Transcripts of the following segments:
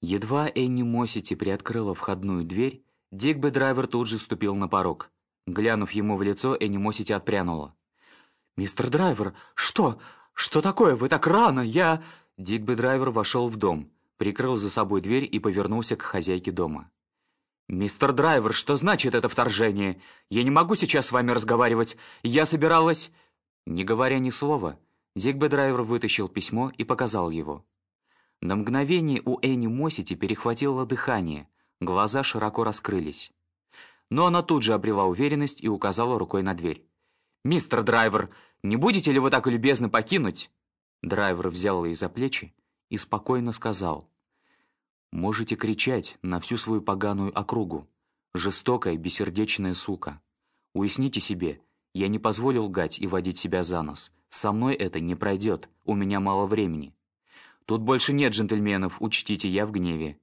Едва Энни Мосити приоткрыла входную дверь, Дигби Драйвер тут же ступил на порог. Глянув ему в лицо, Энни Мосити отпрянула. «Мистер Драйвер, что? Что такое? Вы так рано! Я...» Дигби Драйвер вошел в дом, прикрыл за собой дверь и повернулся к хозяйке дома. «Мистер Драйвер, что значит это вторжение? Я не могу сейчас с вами разговаривать. Я собиралась...» Не говоря ни слова, Дигби Драйвер вытащил письмо и показал его. На мгновение у Энни Мосити перехватило дыхание, глаза широко раскрылись. Но она тут же обрела уверенность и указала рукой на дверь. «Мистер Драйвер, не будете ли вы так любезны покинуть?» Драйвер взял ее за плечи и спокойно сказал. «Можете кричать на всю свою поганую округу. Жестокая, бессердечная сука. Уясните себе, я не позволил лгать и водить себя за нос. Со мной это не пройдет, у меня мало времени. Тут больше нет джентльменов, учтите, я в гневе.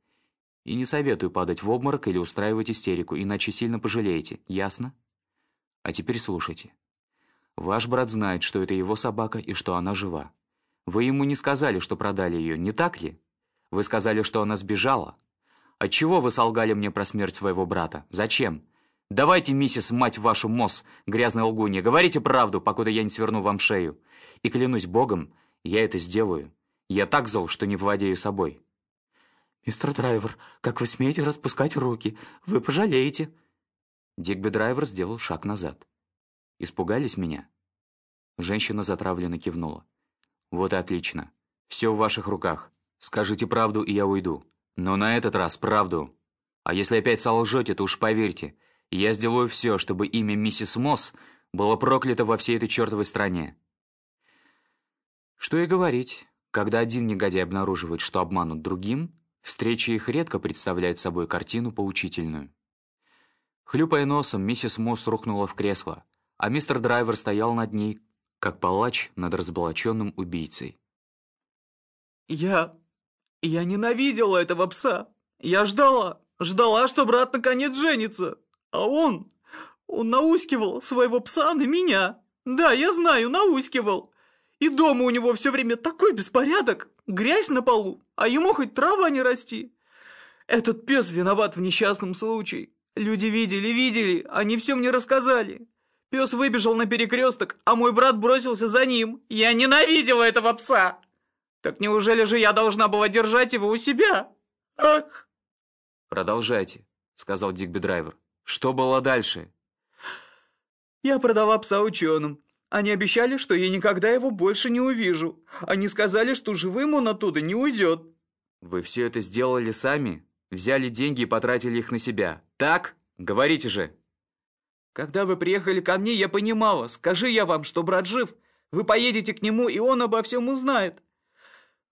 И не советую падать в обморок или устраивать истерику, иначе сильно пожалеете, ясно? А теперь слушайте. Ваш брат знает, что это его собака и что она жива. Вы ему не сказали, что продали ее, не так ли? Вы сказали, что она сбежала. Отчего вы солгали мне про смерть своего брата? Зачем? Давайте, миссис, мать вашу, Мосс, грязная лгунья, говорите правду, покуда я не сверну вам шею. И клянусь богом, я это сделаю. Я так зол, что не владею собой». «Мистер Драйвер, как вы смеете распускать руки? Вы пожалеете!» Дигби Драйвер сделал шаг назад. «Испугались меня?» Женщина затравленно кивнула. «Вот и отлично. Все в ваших руках. Скажите правду, и я уйду. Но на этот раз правду. А если опять солжете, то уж поверьте, я сделаю все, чтобы имя миссис Мосс было проклято во всей этой чертовой стране». Что и говорить. Когда один негодяй обнаруживает, что обманут другим, встреча их редко представляет собой картину поучительную. Хлюпая носом, миссис Мосс рухнула в кресло, а мистер Драйвер стоял над ней, как палач над разоблаченным убийцей. «Я... я ненавидела этого пса. Я ждала, ждала, что брат наконец женится. А он... он наускивал своего пса на меня. Да, я знаю, наускивал. И дома у него все время такой беспорядок, грязь на полу, а ему хоть трава не расти. Этот пес виноват в несчастном случае. Люди видели, видели, они все мне рассказали. Пес выбежал на перекресток, а мой брат бросился за ним. Я ненавидела этого пса. Так неужели же я должна была держать его у себя? Ах! «Продолжайте», — сказал Дигби Драйвер. «Что было дальше?» Я продала пса ученым. Они обещали, что я никогда его больше не увижу. Они сказали, что живым он оттуда не уйдет. Вы все это сделали сами? Взяли деньги и потратили их на себя. Так? Говорите же. Когда вы приехали ко мне, я понимала. Скажи я вам, что брат жив. Вы поедете к нему, и он обо всем узнает.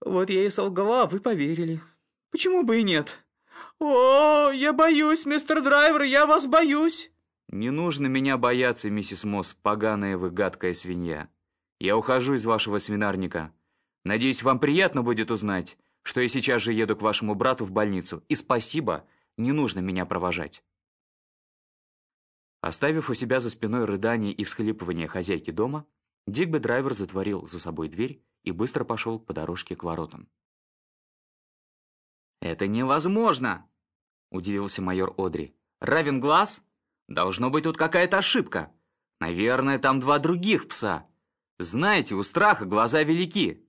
Вот я и солгала, а вы поверили. Почему бы и нет? О, я боюсь, мистер Драйвер, я вас боюсь. «Не нужно меня бояться, миссис Мосс, поганая вы гадкая свинья. Я ухожу из вашего свинарника. Надеюсь, вам приятно будет узнать, что я сейчас же еду к вашему брату в больницу. И спасибо, не нужно меня провожать». Оставив у себя за спиной рыдание и всхлипывание хозяйки дома, Дигби Драйвер затворил за собой дверь и быстро пошел по дорожке к воротам. «Это невозможно!» – удивился майор Одри. «Равен глаз?» Должно быть тут какая-то ошибка. Наверное, там два других пса. Знаете, у страха глаза велики».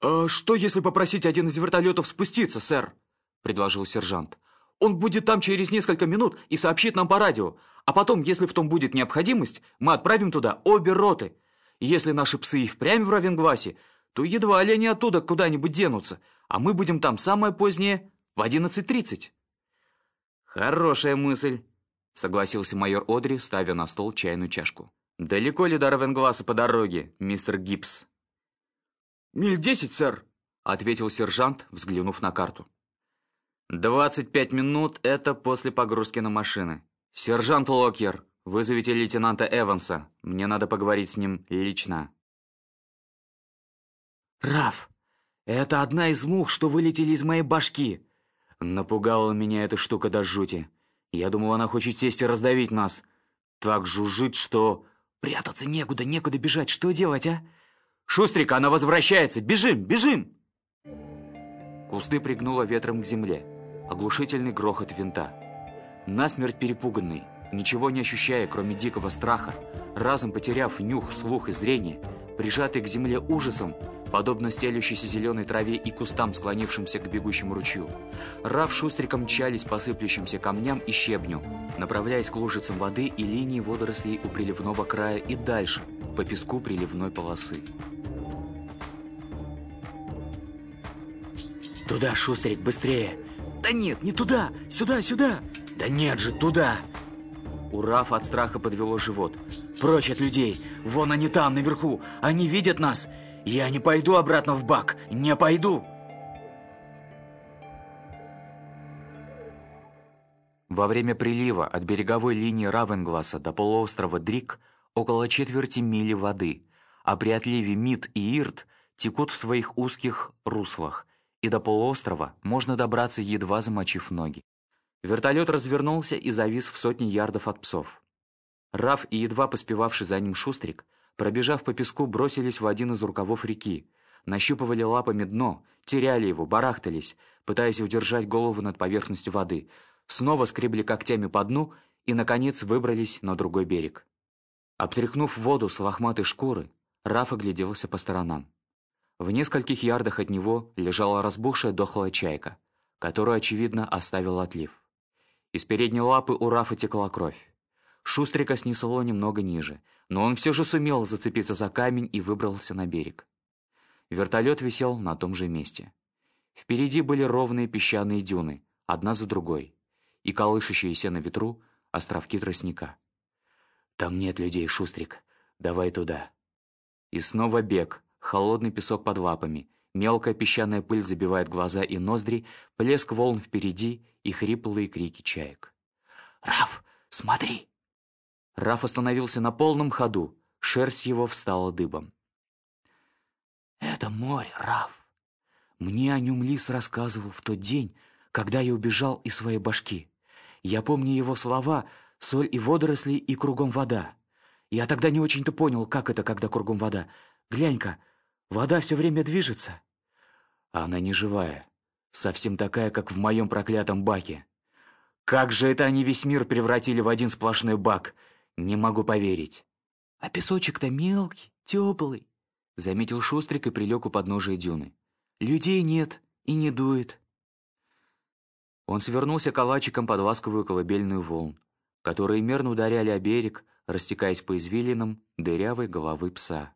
«А что, если попросить один из вертолетов спуститься, сэр?» – предложил сержант. «Он будет там через несколько минут и сообщит нам по радио. А потом, если в том будет необходимость, мы отправим туда обе роты. если наши псы и впрямь в Равенгласе, то едва ли они оттуда куда-нибудь денутся, а мы будем там самое позднее в 11.30». «Хорошая мысль», — согласился майор Одри, ставя на стол чайную чашку. «Далеко ли до Равенгласа по дороге, мистер Гибс?» «Миль десять, сэр», — ответил сержант, взглянув на карту. «Двадцать пять минут — это после погрузки на машины. Сержант Локьер, вызовите лейтенанта Эванса. Мне надо поговорить с ним лично». «Раф, это одна из мух, что вылетели из моей башки!» Напугала меня эта штука до жути. Я думал, она хочет сесть и раздавить нас. Так жужжит, что... Прятаться некуда, некуда бежать. Что делать, а? Шустрик, она возвращается. Бежим, бежим!» Кусты пригнуло ветром к земле. Оглушительный грохот винта. Насмерть перепуганный, ничего не ощущая, кроме дикого страха, разом потеряв нюх, слух и зрение, прижатый к земле ужасом, подобно стелющейся зеленой траве и кустам, склонившимся к бегущему ручью. Рав шустриком мчались по сыплющимся камням и щебню, направляясь к лужицам воды и линии водорослей у приливного края и дальше, по песку приливной полосы. Туда, Шустрик, быстрее! Да нет, не туда! Сюда, сюда! Да нет же, туда! У Рафа от страха подвело живот. Прочь от людей! Вон они там, наверху! Они видят нас! Я не пойду обратно в бак! Не пойду! Во время прилива от береговой линии Равенгласа до полуострова Дрик около четверти мили воды, а при отливе Мид и Ирт текут в своих узких руслах, и до полуострова можно добраться, едва замочив ноги. Вертолет развернулся и завис в сотни ярдов от псов. Раф и едва поспевавший за ним Шустрик, пробежав по песку, бросились в один из рукавов реки, нащупывали лапами дно, теряли его, барахтались, пытаясь удержать голову над поверхностью воды, снова скребли когтями по дну и, наконец, выбрались на другой берег. Обтряхнув воду с лохматой шкуры, Раф огляделся по сторонам. В нескольких ярдах от него лежала разбухшая дохлая чайка, которую, очевидно, оставил отлив. Из передней лапы у Рафа текла кровь. Шустрика снесло немного ниже, но он все же сумел зацепиться за камень и выбрался на берег. Вертолет висел на том же месте. Впереди были ровные песчаные дюны, одна за другой, и колышащиеся на ветру островки тростника. «Там нет людей, Шустрик. Давай туда». И снова бег, холодный песок под лапами, мелкая песчаная пыль забивает глаза и ноздри, плеск волн впереди и хриплые крики чаек. «Раф, смотри!» Раф остановился на полном ходу, шерсть его встала дыбом. «Это море, Раф. Мне о нем Лис рассказывал в тот день, когда я убежал из своей башки. Я помню его слова «соль и водоросли и кругом вода». Я тогда не очень-то понял, как это, когда кругом вода. Глянь-ка, Вода все время движется. Она не живая. Совсем такая, как в моем проклятом баке. Как же это они весь мир превратили в один сплошной бак? Не могу поверить. А песочек-то мелкий, теплый. Заметил Шустрик и прилег у подножия дюны. Людей нет и не дует. Он свернулся калачиком под ласковую колыбельную волн, которые мерно ударяли о берег, растекаясь по извилинам дырявой головы пса.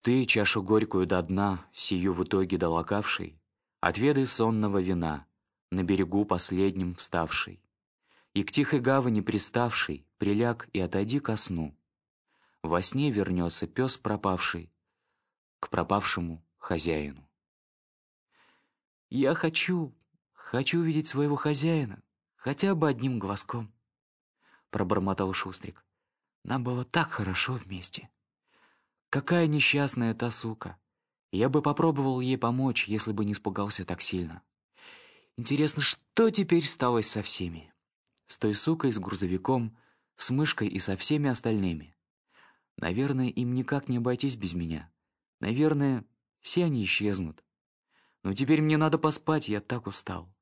Ты, чашу горькую до дна, сию в итоге долокавший, Отведай сонного вина, на берегу последним вставший. И к тихой гавани приставший, приляг и отойди ко сну. Во сне вернется пес пропавший к пропавшему хозяину. Я хочу, хочу видеть своего хозяина, хотя бы одним глазком, пробормотал Шустрик. Нам было так хорошо вместе. Какая несчастная та сука. Я бы попробовал ей помочь, если бы не испугался так сильно. Интересно, что теперь сталось со всеми? С той сукой, с грузовиком, с мышкой и со всеми остальными. Наверное, им никак не обойтись без меня. Наверное, все они исчезнут. Но теперь мне надо поспать, я так устал.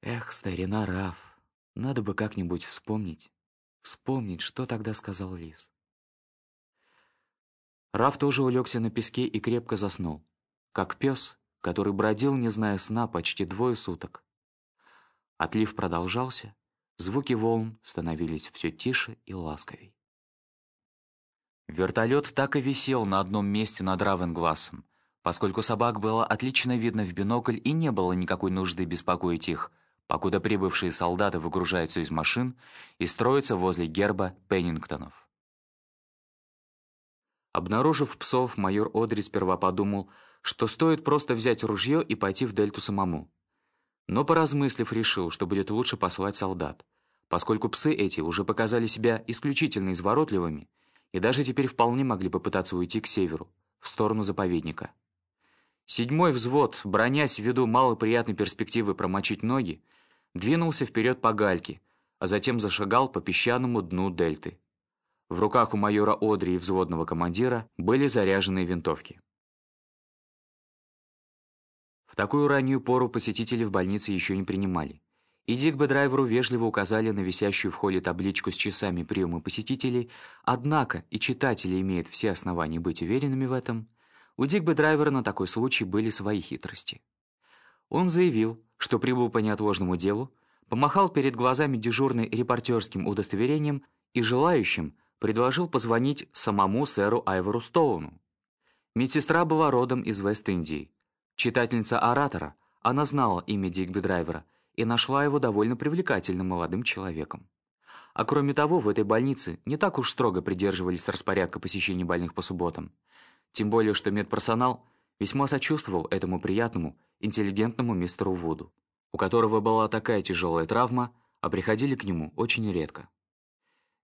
Эх, старина Раф, надо бы как-нибудь вспомнить. Вспомнить, что тогда сказал Лис. Раф тоже улегся на песке и крепко заснул, как пес, который бродил, не зная сна, почти двое суток. Отлив продолжался, звуки волн становились все тише и ласковей. Вертолет так и висел на одном месте над Равенгласом, поскольку собак было отлично видно в бинокль и не было никакой нужды беспокоить их, покуда прибывшие солдаты выгружаются из машин и строятся возле герба Пеннингтонов. Обнаружив псов, майор Одри сперва подумал, что стоит просто взять ружье и пойти в дельту самому. Но, поразмыслив, решил, что будет лучше послать солдат, поскольку псы эти уже показали себя исключительно изворотливыми и даже теперь вполне могли попытаться уйти к северу, в сторону заповедника. Седьмой взвод, бронясь ввиду малоприятной перспективы промочить ноги, двинулся вперед по гальке, а затем зашагал по песчаному дну дельты. В руках у майора Одри и взводного командира были заряженные винтовки. В такую раннюю пору посетители в больнице еще не принимали. И Дигби драйверу вежливо указали на висящую в холле табличку с часами приема посетителей, однако и читатели имеют все основания быть уверенными в этом, у Дигби драйвера на такой случай были свои хитрости. Он заявил, что прибыл по неотложному делу, помахал перед глазами дежурной репортерским удостоверением и желающим предложил позвонить самому сэру Айвору Стоуну. Медсестра была родом из Вест-Индии. Читательница оратора, она знала имя Дигби Драйвера и нашла его довольно привлекательным молодым человеком. А кроме того, в этой больнице не так уж строго придерживались распорядка посещения больных по субботам. Тем более, что медперсонал весьма сочувствовал этому приятному, интеллигентному мистеру Вуду, у которого была такая тяжелая травма, а приходили к нему очень редко.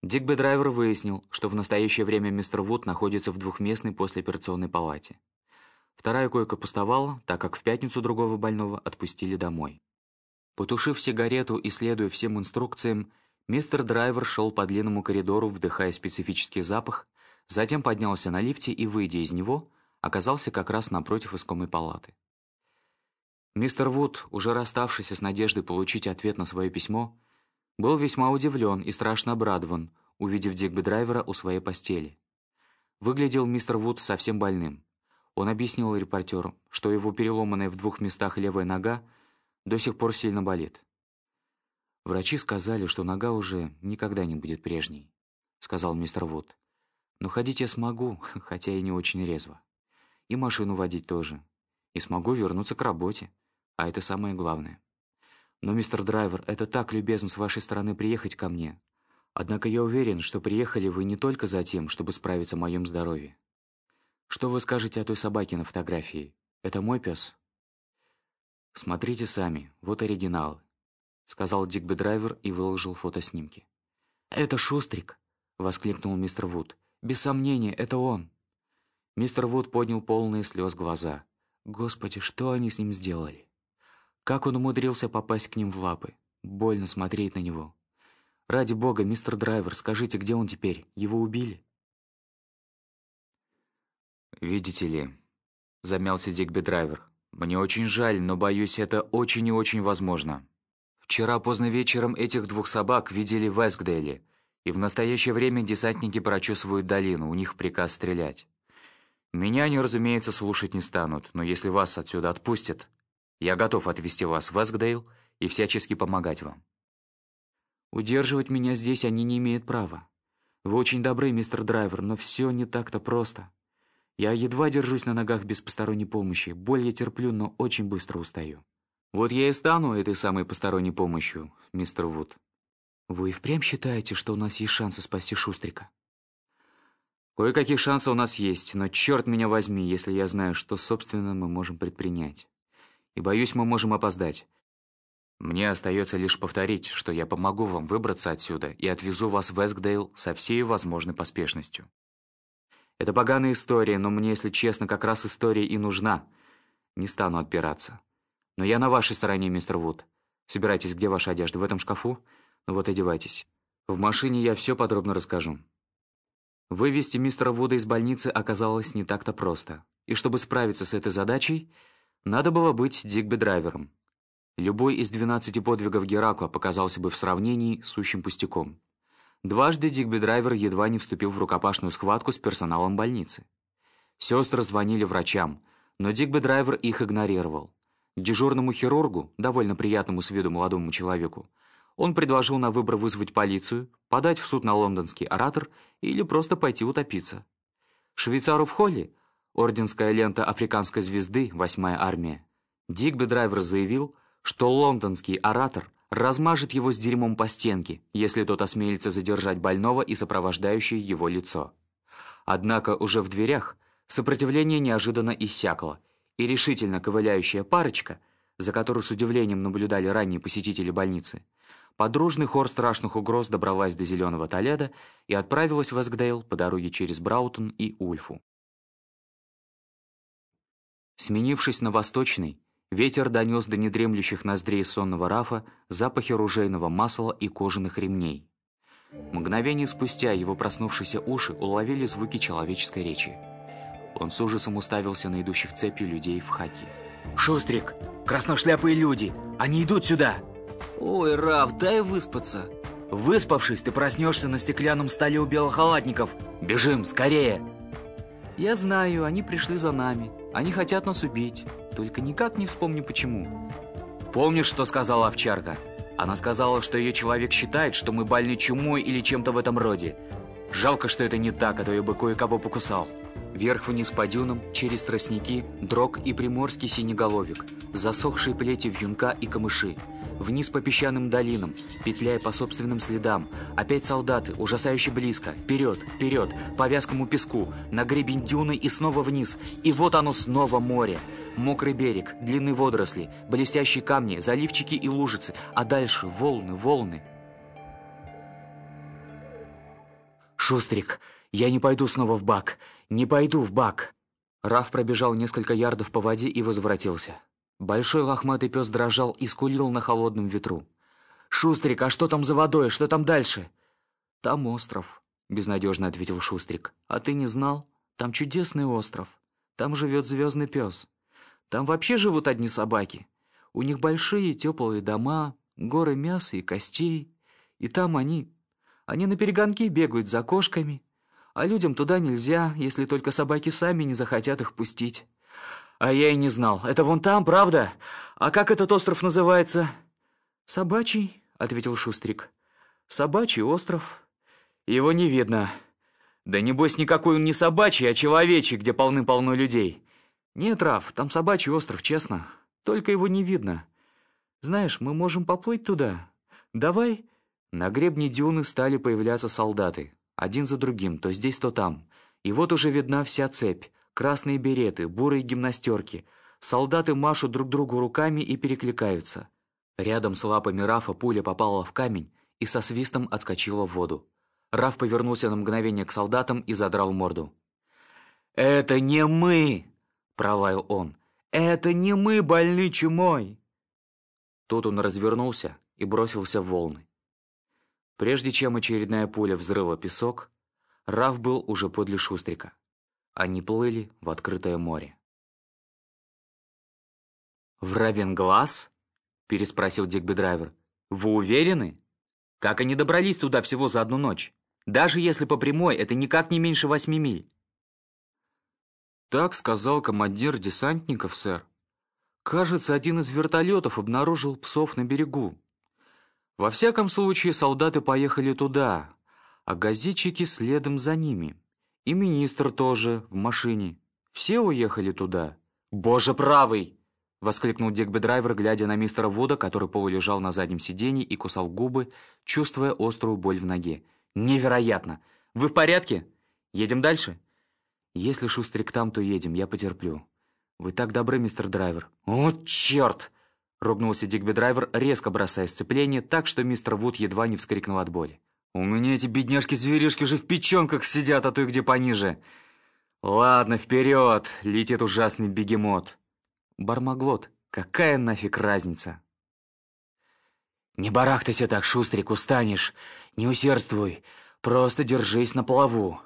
Дигби Драйвер выяснил, что в настоящее время мистер Вуд находится в двухместной послеоперационной палате. Вторая койка пустовала, так как в пятницу другого больного отпустили домой. Потушив сигарету и следуя всем инструкциям, мистер Драйвер шел по длинному коридору, вдыхая специфический запах, затем поднялся на лифте и, выйдя из него, оказался как раз напротив искомой палаты. Мистер Вуд, уже расставшийся с надеждой получить ответ на свое письмо, был весьма удивлен и страшно обрадован, увидев Дигби Драйвера у своей постели. Выглядел мистер Вуд совсем больным. Он объяснил репортеру, что его переломанная в двух местах левая нога до сих пор сильно болит. «Врачи сказали, что нога уже никогда не будет прежней», — сказал мистер Вуд. «Но ходить я смогу, хотя и не очень резво. И машину водить тоже. И смогу вернуться к работе, а это самое главное. Но, мистер Драйвер, это так любезно с вашей стороны приехать ко мне. Однако я уверен, что приехали вы не только за тем, чтобы справиться о моем здоровье. Что вы скажете о той собаке на фотографии? Это мой пес?» «Смотрите сами, вот оригинал», — сказал Дигби Драйвер и выложил фотоснимки. «Это Шустрик!» — воскликнул мистер Вуд. «Без сомнения, это он!» Мистер Вуд поднял полные слез глаза. «Господи, что они с ним сделали?» Как он умудрился попасть к ним в лапы? Больно смотреть на него. Ради бога, мистер Драйвер, скажите, где он теперь? Его убили? «Видите ли», — замялся Дигби Драйвер, «мне очень жаль, но, боюсь, это очень и очень возможно. Вчера поздно вечером этих двух собак видели в Эскдейле, и в настоящее время десантники прочесывают долину, у них приказ стрелять. Меня они, разумеется, слушать не станут, но если вас отсюда отпустят, я готов отвезти вас в Эскдейл и всячески помогать вам». «Удерживать меня здесь они не имеют права. Вы очень добры, мистер Драйвер, но все не так-то просто. Я едва держусь на ногах без посторонней помощи. Боль я терплю, но очень быстро устаю. Вот я и стану этой самой посторонней помощью, мистер Вуд. Вы впрямь считаете, что у нас есть шансы спасти Шустрика? Кое-какие шансы у нас есть, но черт меня возьми, если я знаю, что, собственно, мы можем предпринять. И боюсь, мы можем опоздать. Мне остается лишь повторить, что я помогу вам выбраться отсюда и отвезу вас в Эскдейл со всей возможной поспешностью. Это поганая история, но мне, если честно, как раз история и нужна. Не стану отпираться. Но я на вашей стороне, мистер Вуд. Собирайтесь, где ваша одежда? В этом шкафу? Ну вот, одевайтесь. В машине я все подробно расскажу. Вывести мистера Вуда из больницы оказалось не так-то просто. И чтобы справиться с этой задачей, надо было быть Дигби-драйвером. Любой из 12 подвигов Геракла показался бы в сравнении сущим пустяком. Дважды Дигби Драйвер едва не вступил в рукопашную схватку с персоналом больницы. Сестры звонили врачам, но Дигби Драйвер их игнорировал. Дежурному хирургу, довольно приятному с виду молодому человеку, он предложил на выбор вызвать полицию, подать в суд на лондонский оратор или просто пойти утопиться. Швейцару в холле, орденская лента африканской звезды, восьмая армия, Дигби Драйвер заявил, что лондонский оратор размажет его с дерьмом по стенке, если тот осмелится задержать больного и сопровождающее его лицо. Однако уже в дверях сопротивление неожиданно иссякло, и решительно ковыляющая парочка, за которой с удивлением наблюдали ранние посетители больницы, подружный хор страшных угроз добралась до Зеленого Толеда и отправилась в Эскдейл по дороге через Браутон и Ульфу. Сменившись на восточный, Ветер донес до недремлющих ноздрей сонного рафа запахи ружейного масла и кожаных ремней. Мгновение спустя его проснувшиеся уши уловили звуки человеческой речи. Он с ужасом уставился на идущих цепью людей в хаке. «Шустрик, красношляпые люди, они идут сюда!» «Ой, Раф, дай выспаться!» «Выспавшись, ты проснешься на стеклянном столе у белохалатников! Бежим, скорее!» «Я знаю, они пришли за нами. Они хотят нас убить. Только никак не вспомню, почему». «Помнишь, что сказала овчарка?» Она сказала, что ее человек считает, что мы больны чумой или чем-то в этом роде. Жалко, что это не так, а то я бы кое-кого покусал. Вверх-вниз по дюнам, через тростники, дрог и приморский синеголовик, засохшие плети вьюнка и камыши. Вниз по песчаным долинам, петляя по собственным следам. Опять солдаты, ужасающе близко. Вперед, вперед, по вязкому песку, на гребень дюны и снова вниз. И вот оно снова море. Мокрый берег, длинные водоросли, блестящие камни, заливчики и лужицы. А дальше волны, волны. «Шустрик, я не пойду снова в бак. Не пойду в бак!» Раф пробежал несколько ярдов по воде и возвратился. Большой лохматый пес дрожал и скулил на холодном ветру. «Шустрик, а что там за водой? Что там дальше?» «Там остров», — безнадежно ответил Шустрик. «А ты не знал? Там чудесный остров. Там живет звездный пес. Там вообще живут одни собаки. У них большие теплые дома, горы мяса и костей. И там они... Они на перегонки бегают за кошками, а людям туда нельзя, если только собаки сами не захотят их пустить. А я и не знал. Это вон там, правда? А как этот остров называется? Собачий, ответил Шустрик. Собачий остров. Его не видно. Да небось никакой он не собачий, а человечий, где полны-полно людей. Нет, Раф, там собачий остров, честно. Только его не видно. Знаешь, мы можем поплыть туда. Давай. На гребне дюны стали появляться солдаты один за другим, то здесь, то там. И вот уже видна вся цепь. Красные береты, бурые гимнастерки. Солдаты машут друг другу руками и перекликаются. Рядом с лапами Рафа пуля попала в камень и со свистом отскочила в воду. Раф повернулся на мгновение к солдатам и задрал морду. «Это не мы!» – пролаял он. «Это не мы больны чумой!» Тут он развернулся и бросился в волны. Прежде чем очередная пуля взрыла песок, Раф был уже подле Шустрика. Они плыли в открытое море. «В Равенглаз?» – переспросил Дигби-драйвер. «Вы уверены? Как они добрались туда всего за одну ночь? Даже если по прямой, это никак не меньше восьми миль». «Так сказал командир десантников, сэр. Кажется, один из вертолетов обнаружил псов на берегу. Во всяком случае, солдаты поехали туда, а газетчики следом за ними. И министр тоже в машине. Все уехали туда. «Боже правый!» — воскликнул Дигби-драйвер, глядя на мистера Вуда, который полулежал на заднем сиденье и кусал губы, чувствуя острую боль в ноге. «Невероятно! Вы в порядке? Едем дальше?» «Если Шустрик там, то едем, я потерплю. Вы так добры, мистер Драйвер». «О, черт!» Ругнулся Дигби-драйвер, резко бросая сцепление, так что мистер Вуд едва не вскрикнул от боли. «У меня эти бедняжки-зверишки же в печенках сидят, а то и где пониже. Ладно, вперед, летит ужасный бегемот. Бармаглот, какая нафиг разница?» «Не барахтайся так, Шустрик, устанешь. Не усердствуй, просто держись на плаву».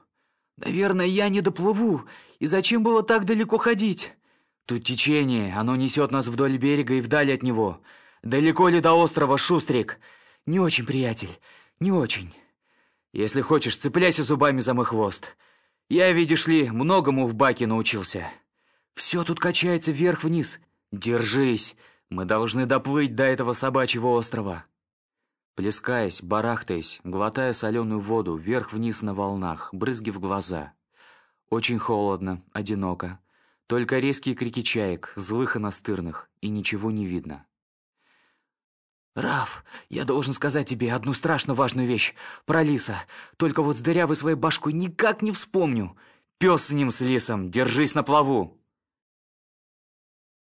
«Наверное, я не доплыву. И зачем было так далеко ходить?» Тут течение, оно несет нас вдоль берега и вдаль от него. Далеко ли до острова, Шустрик? Не очень, приятель, не очень. Если хочешь, цепляйся зубами за мой хвост. Я, видишь ли, многому в баке научился. Все тут качается вверх-вниз. Держись, мы должны доплыть до этого собачьего острова. Плескаясь, барахтаясь, глотая соленую воду вверх-вниз на волнах, брызги в глаза. Очень холодно, одиноко. Только резкие крики чаек, злых и настырных, и ничего не видно. «Раф, я должен сказать тебе одну страшно важную вещь. Про лиса. Только вот с дырявой своей башкой никак не вспомню. Пес с ним, с лисом, держись на плаву!»